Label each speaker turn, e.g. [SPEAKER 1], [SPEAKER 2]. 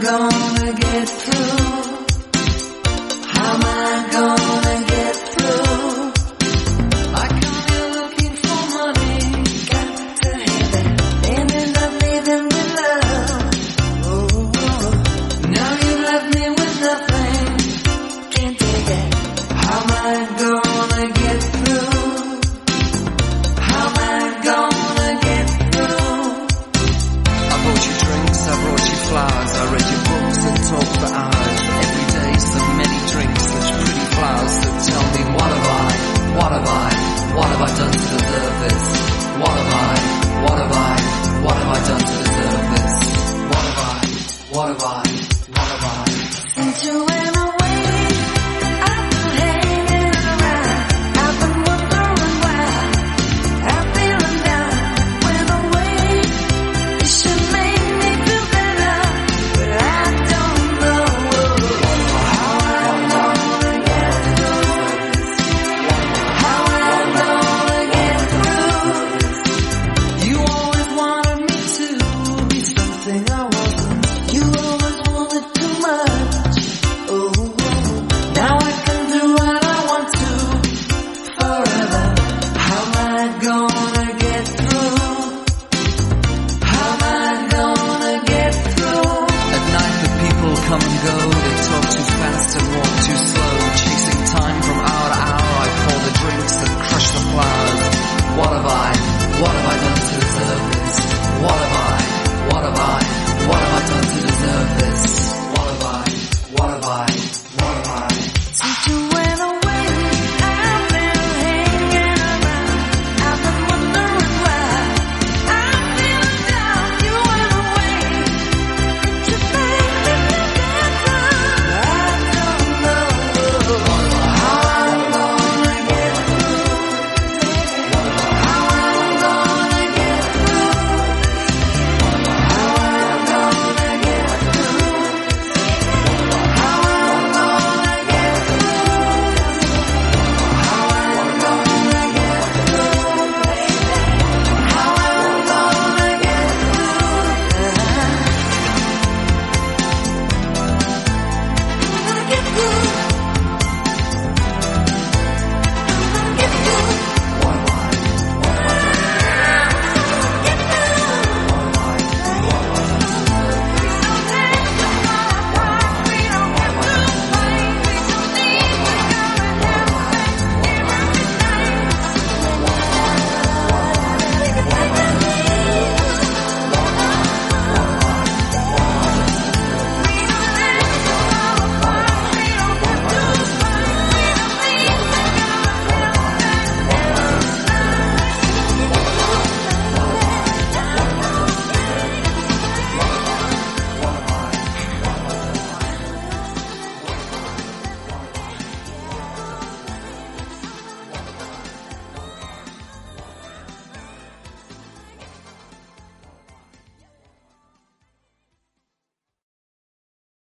[SPEAKER 1] gonna get through. something I.